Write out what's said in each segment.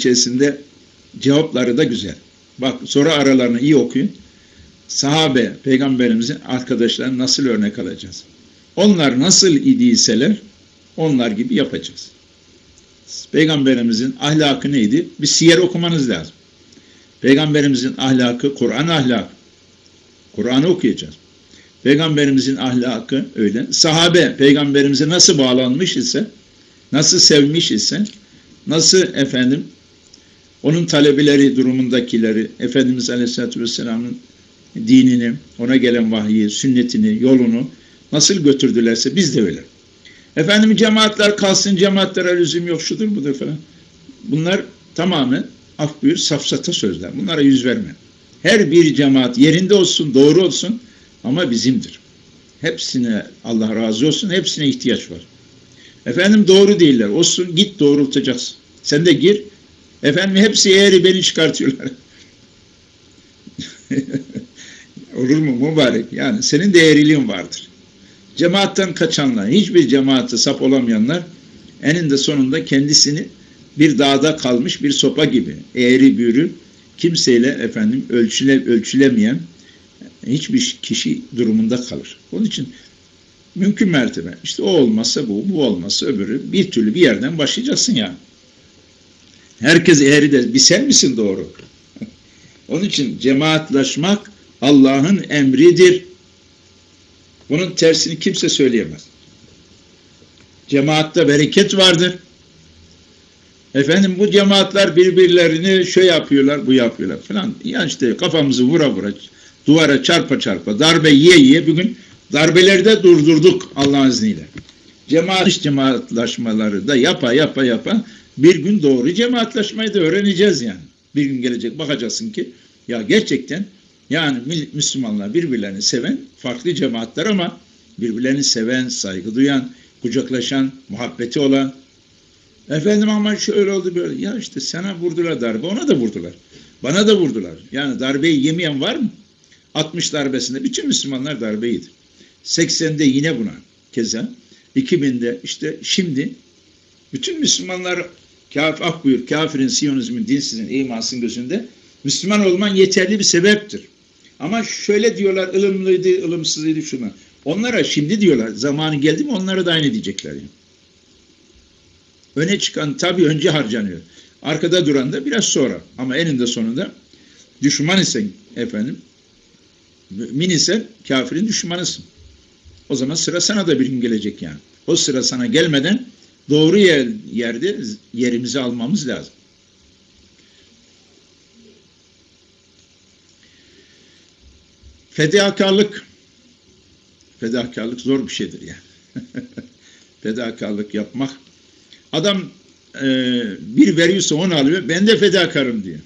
içerisinde cevapları da güzel. Bak soru aralarını iyi okuyun. Sahabe, peygamberimizin arkadaşlarını nasıl örnek alacağız? Onlar nasıl idiyseler onlar gibi yapacağız. Peygamberimizin ahlakı neydi? Bir siyer okumanız lazım. Peygamberimizin ahlakı Kur'an ahlakı. Kur'an'ı okuyacağız. Peygamberimizin ahlakı öyle. Sahabe peygamberimize nasıl bağlanmış ise, nasıl sevmiş ise, nasıl efendim onun talebeleri durumundakileri, Efendimiz Aleyhisselatü Vesselam'ın dinini, ona gelen vahyi, sünnetini, yolunu nasıl götürdülerse biz de öyle. Efendim cemaatler kalsın, cemaatlere lüzum yok, şudur budur falan. Bunlar tamamen af buyur safsata sözler. Bunlara yüz verme. Her bir cemaat yerinde olsun, doğru olsun ama bizimdir. Hepsine Allah razı olsun, hepsine ihtiyaç var. Efendim doğru değiller. Olsun git doğrultacaksın. Sen de gir. Efendim hepsi eğri beni çıkartıyorlar. Olur mu mübarek? Yani senin de eğriliğin vardır. Cemaatten kaçanlar, hiçbir cemaate sap olamayanlar eninde sonunda kendisini bir dağda kalmış bir sopa gibi eğri büğrü kimseyle efendim ölçüle, ölçülemeyen hiçbir kişi durumunda kalır. Onun için mümkün mertebe işte o olmazsa bu, bu olmazsa öbürü bir türlü bir yerden başlayacaksın yani. Herkes eğri de bir sen misin doğru? Onun için cemaatlaşmak Allah'ın emridir. Bunun tersini kimse söyleyemez. Cemaatte bereket vardır. Efendim bu cemaatler birbirlerini şöyle yapıyorlar, bu yapıyorlar falan. Yani işte kafamızı vura vura, duvara çarpa çarpa, darbe yiye yiye bugün darbeleri de durdurduk Allah'ın izniyle. Cemaat cemaatlaşmaları da yapa yapa yapa bir gün doğru cemaatlaşmayı da öğreneceğiz yani. Bir gün gelecek bakacaksın ki ya gerçekten yani Müslümanlar birbirlerini seven farklı cemaatler ama birbirlerini seven, saygı duyan, kucaklaşan, muhabbeti olan efendim ama şöyle oldu böyle. Ya işte sana vurdular darbe, ona da vurdular. Bana da vurdular. Yani darbeyi yemeyen var mı? 60 darbesinde bütün Müslümanlar darbe yedi. 80'de yine buna keza. 2000'de işte şimdi bütün Müslümanlar kaf, ah buyur, kafirin, siyonizmin, dinsizin, imansın gözünde Müslüman olman yeterli bir sebeptir. Ama şöyle diyorlar, ılımlıydı, ılımsızıydı şuna. Onlara şimdi diyorlar, zamanı geldi mi onlara da aynı diyecekler. Yani. Öne çıkan tabii önce harcanıyor. Arkada duran da biraz sonra. Ama eninde sonunda düşman isen efendim, mümin isen kafirin düşmanısın. O zaman sıra sana da bir gün gelecek yani. O sıra sana gelmeden doğru yer, yerde yerimizi almamız lazım. Fedakarlık fedakarlık zor bir şeydir yani. fedakarlık yapmak. Adam e, bir veriyorsa onu alıyor. Ben de fedakarım diyor.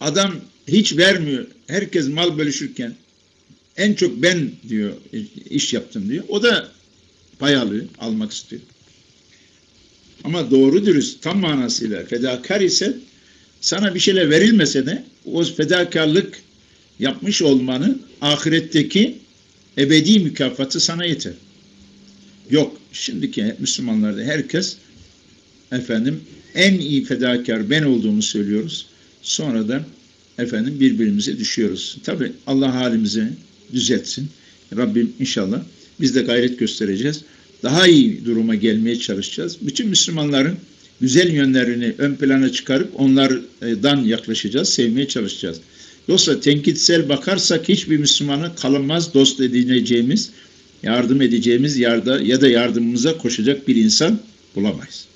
Adam hiç vermiyor. Herkes mal bölüşürken en çok ben diyor iş yaptım diyor. O da pay alıyor, almak istiyor. Ama doğru dürüst tam manasıyla fedakar ise sana bir şeyler verilmese de o fedakarlık yapmış olmanın ahiretteki ebedi mükafatı sana yeter. Yok şimdiki Müslümanlarda herkes efendim en iyi fedakar ben olduğumu söylüyoruz. Sonra da efendim birbirimize düşüyoruz. Tabi Allah halimizi düzeltsin. Rabbim inşallah biz de gayret göstereceğiz. Daha iyi duruma gelmeye çalışacağız. Bütün Müslümanların güzel yönlerini ön plana çıkarıp onlardan yaklaşacağız, sevmeye çalışacağız. Yoksa tenkitsel bakarsak hiçbir Müslümana kalınmaz dost edineceğimiz, yardım edeceğimiz yarda ya da yardımımıza koşacak bir insan bulamayız.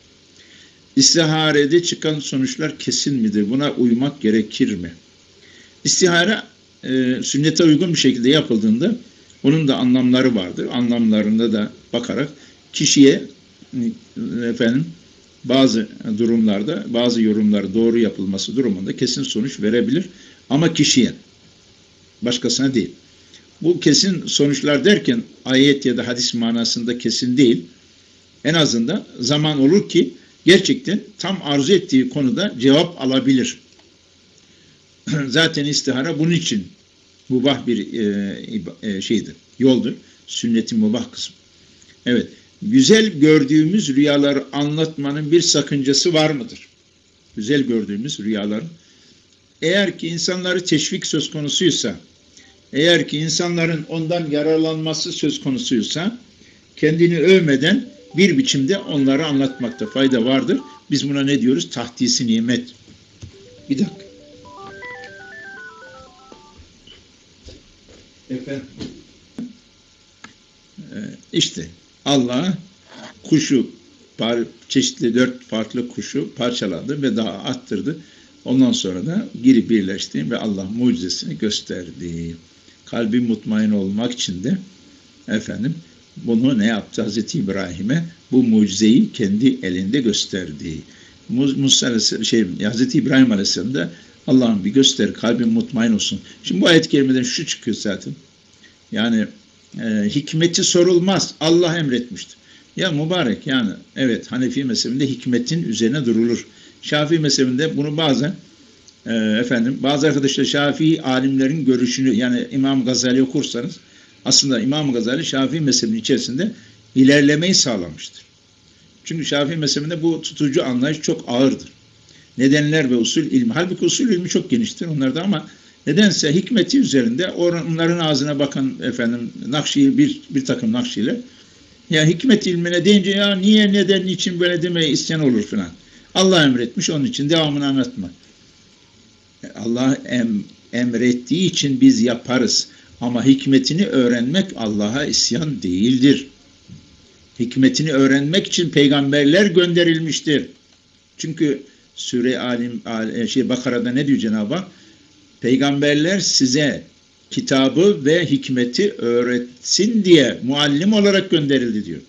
İstiharede çıkan sonuçlar kesin midir? Buna uymak gerekir mi? İstihare e, sünnete uygun bir şekilde yapıldığında onun da anlamları vardır. Anlamlarında da bakarak kişiye efendim bazı durumlarda bazı yorumlar doğru yapılması durumunda kesin sonuç verebilir. Ama kişiye başkasına değil. Bu kesin sonuçlar derken ayet ya da hadis manasında kesin değil. En azından zaman olur ki gerçekten tam arzu ettiği konuda cevap alabilir. Zaten istihara bunun için mubah bir e, e, şeydir, yoldur. Sünnetin mubah kısmı. Evet, güzel gördüğümüz rüyaları anlatmanın bir sakıncası var mıdır? güzel gördüğümüz rüyaların eğer ki insanları teşvik söz konusuysa, eğer ki insanların ondan yararlanması söz konusuysa, kendini övmeden bir biçimde onları anlatmakta fayda vardır. Biz buna ne diyoruz? Tahdisi nimet. Bir dakika. Efendim. Ee, işte Allah kuşu çeşitli dört farklı kuşu parçaladı ve daha attırdı. Ondan sonra da geri birleşti ve Allah mucizesini gösterdi. Kalbi mutmain olmak için de efendim bunu ne yaptı Hazreti İbrahim'e? Bu mucizeyi kendi elinde gösterdi. Musa şey Hazreti İbrahim Aleyhisselam da Allah'ım bir göster kalbim mutmain olsun. Şimdi bu ayet kerimeden şu çıkıyor zaten. Yani e, hikmeti sorulmaz. Allah emretmiştir. Ya mübarek yani evet Hanefi mezhebinde hikmetin üzerine durulur. Şafii mezhebinde bunu bazen e, efendim bazı arkadaşlar Şafii alimlerin görüşünü yani İmam Gazali okursanız aslında İmam Gazali Şafii mezhebinin içerisinde ilerlemeyi sağlamıştır. Çünkü Şafii mezhebinde bu tutucu anlayış çok ağırdır. Nedenler ve usul ilmi. Halbuki usul ilmi çok geniştir onlarda ama nedense hikmeti üzerinde onların ağzına bakan efendim nakşi bir, bir takım nakşiler ya hikmet ilmine deyince ya niye neden için böyle demeye isyan olur filan. Allah emretmiş onun için devamını anlatma. Allah em, emrettiği için biz yaparız. Ama hikmetini öğrenmek Allah'a isyan değildir. Hikmetini öğrenmek için peygamberler gönderilmiştir. Çünkü Sure Alim şey Bakara'da ne diyor Cenab-ı Hak? Peygamberler size kitabı ve hikmeti öğretsin diye muallim olarak gönderildi diyor.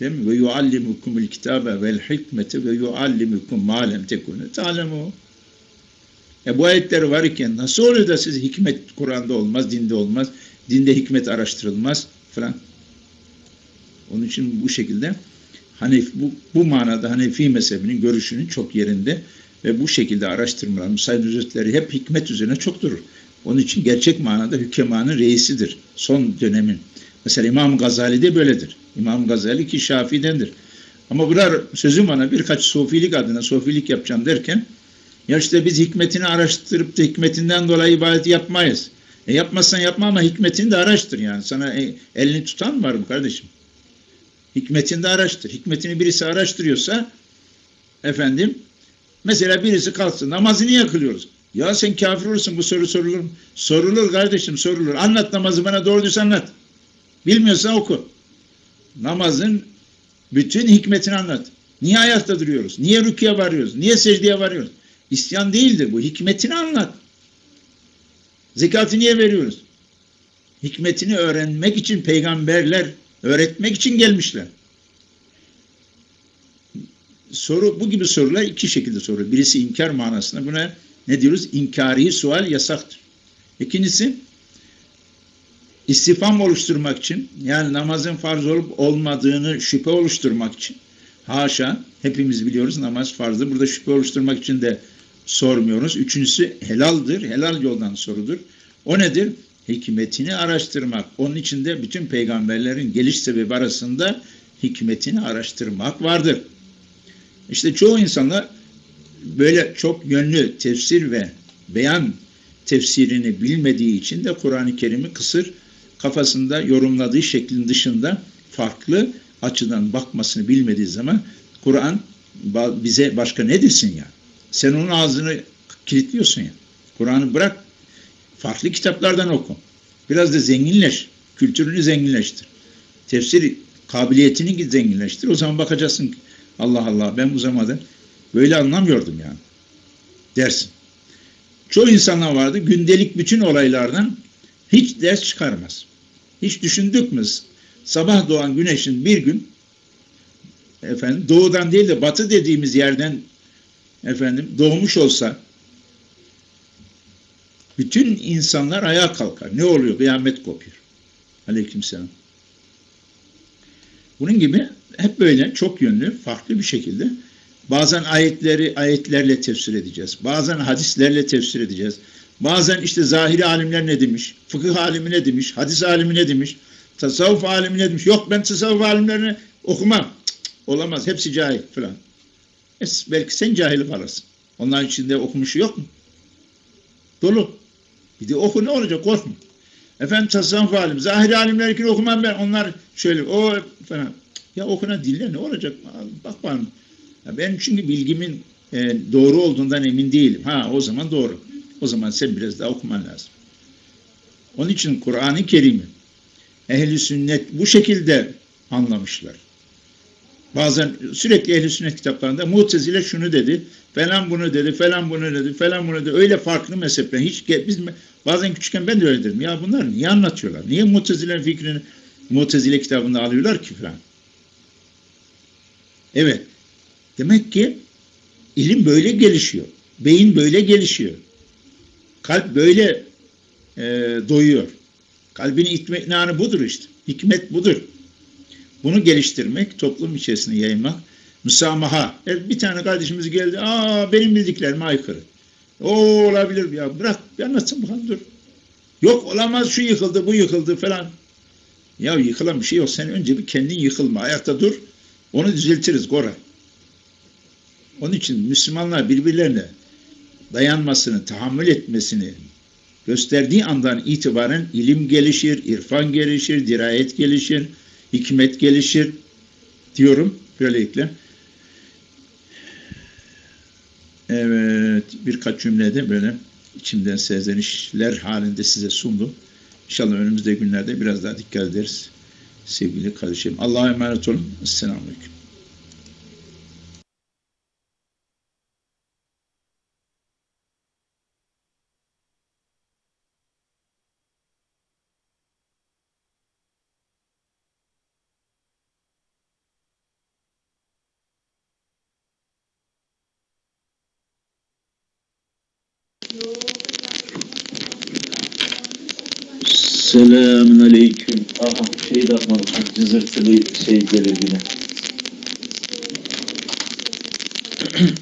Değil mi? Ve yuallimukumul kitabe vel hikmeti ve yuallimukum ma lem tekunu ta'lemu. E bu ayetler var iken nasıl oluyor da siz hikmet Kur'an'da olmaz, dinde olmaz, dinde hikmet araştırılmaz falan. Onun için bu şekilde Hanef, bu, bu manada Hanefi mezhebinin görüşünün çok yerinde ve bu şekilde araştırmalar, müsaade ücretleri hep hikmet üzerine çok durur. Onun için gerçek manada hükemanın reisidir. Son dönemin. Mesela İmam Gazali de böyledir. İmam Gazali ki Şafii'dendir. Ama bunlar sözüm bana birkaç sofilik adına sofilik yapacağım derken ya işte biz hikmetini araştırıp da hikmetinden dolayı ibadet yapmayız. E yapmazsan yapma ama hikmetini de araştır yani. Sana e, elini tutan var mı kardeşim? Hikmetini de araştır. Hikmetini birisi araştırıyorsa efendim mesela birisi kalksın namazı niye kılıyoruz? Ya sen kafir olursun bu soru sorulur mu? Sorulur kardeşim sorulur. Anlat namazı bana doğru düz anlat. Bilmiyorsan oku. Namazın bütün hikmetini anlat. Niye ayakta duruyoruz? Niye rüküye varıyoruz? Niye secdeye varıyoruz? İsyan değildir bu. Hikmetini anlat. Zekatı niye veriyoruz? Hikmetini öğrenmek için peygamberler öğretmek için gelmişler. Soru bu gibi sorular iki şekilde soru. Birisi inkar manasında. Buna ne diyoruz? İnkari sual yasaktır. İkincisi istifam oluşturmak için yani namazın farz olup olmadığını şüphe oluşturmak için haşa hepimiz biliyoruz namaz farzdır. Burada şüphe oluşturmak için de sormuyoruz. Üçüncüsü helaldir. Helal yoldan sorudur. O nedir? Hikmetini araştırmak. Onun içinde bütün peygamberlerin geliş sebebi arasında hikmetini araştırmak vardır. İşte çoğu insanlar böyle çok yönlü tefsir ve beyan tefsirini bilmediği için de Kur'an-ı Kerim'i kısır kafasında yorumladığı şeklin dışında farklı açıdan bakmasını bilmediği zaman Kur'an bize başka ne desin ya? Sen onun ağzını kilitliyorsun ya. Kur'an'ı bırak farklı kitaplardan oku. Biraz da zenginleş. Kültürünü zenginleştir. Tefsir kabiliyetini zenginleştir. O zaman bakacaksın Allah Allah ben bu zamanda Böyle anlamıyordum yani. Dersin. Çoğu insanlar vardı gündelik bütün olaylardan hiç ders çıkarmaz. Hiç düşündük mü? Sabah doğan güneşin bir gün efendim doğudan değil de batı dediğimiz yerden efendim doğmuş olsa bütün insanlar ayağa kalkar. Ne oluyor? Kıyamet kopuyor. Aleykümselam. Bunun gibi hep böyle çok yönlü, farklı bir şekilde Bazen ayetleri ayetlerle tefsir edeceğiz. Bazen hadislerle tefsir edeceğiz. Bazen işte zahiri alimler ne demiş, fıkıh alimi ne demiş, hadis alimi ne demiş, tasavvuf alimi ne demiş. Yok ben tasavvuf alimlerini okumam. Cık, olamaz hepsi cahil falan. Es- belki sen cahil kalırsın. Onların içinde okumuşu yok mu? Dolu. Bir de oku ne olacak korkma. Efendim tasavvuf alim, zahir alimlerkini okumam ben. Onlar şöyle o falan. Ya okuna dinle ne olacak? Bak bana. Ya ben çünkü bilgimin e, doğru olduğundan emin değilim. Ha o zaman doğru. O zaman sen biraz daha okuman lazım. Onun için Kur'an-ı Kerim'i ehli sünnet bu şekilde anlamışlar. Bazen sürekli ehli sünnet kitaplarında Mu'tezile şunu dedi, falan bunu dedi, falan bunu dedi, falan bunu dedi. Öyle farklı mezhepler. Hiç biz bazen küçükken ben de öyle dedim. Ya bunlar niye anlatıyorlar? Niye Mu'tezile'nin fikrini Mu'tezile kitabında alıyorlar ki falan? Evet. Demek ki ilim böyle gelişiyor. Beyin böyle gelişiyor. Kalp böyle e, doyuyor. Kalbin itminanı budur işte. Hikmet budur. Bunu geliştirmek, toplum içerisinde yaymak, müsamaha. Evet, bir tane kardeşimiz geldi, aa benim bildiklerime aykırı. O olabilir ya, bırak bir anlatsın bakalım dur. Yok olamaz şu yıkıldı, bu yıkıldı falan. Ya yıkılan bir şey yok. Sen önce bir kendin yıkılma, ayakta dur. Onu düzeltiriz Gora. Onun için Müslümanlar birbirlerine dayanmasını, tahammül etmesini gösterdiği andan itibaren ilim gelişir, irfan gelişir, dirayet gelişir, hikmet gelişir diyorum böylelikle. Evet, birkaç cümlede böyle içimden sezlenişler halinde size sundum. İnşallah önümüzde günlerde biraz daha dikkat ederiz. Sevgili kardeşim. Allah'a emanet olun. Aleyküm. Selamun aleyküm. Aha şey de atmadım. Cızırtılı şey gelir yine.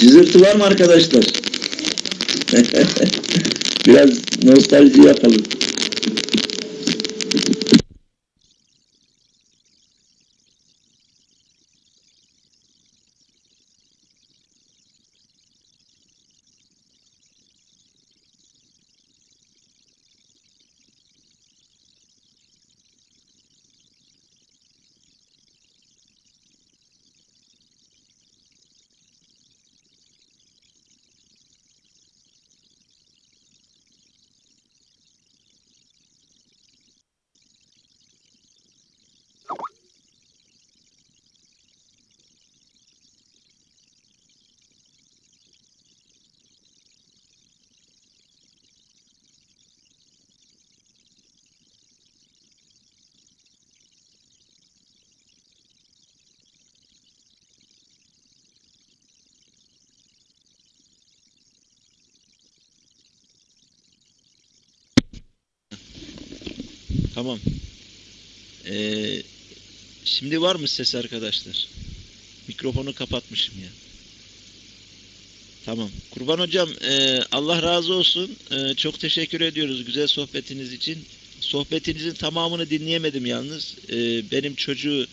Cızırtı var mı arkadaşlar? Biraz nostalji yapalım. Tamam. Ee, şimdi var mı ses arkadaşlar? Mikrofonu kapatmışım ya. Tamam. Kurban hocam e, Allah razı olsun. E, çok teşekkür ediyoruz güzel sohbetiniz için. Sohbetinizin tamamını dinleyemedim yalnız. E, benim çocuğu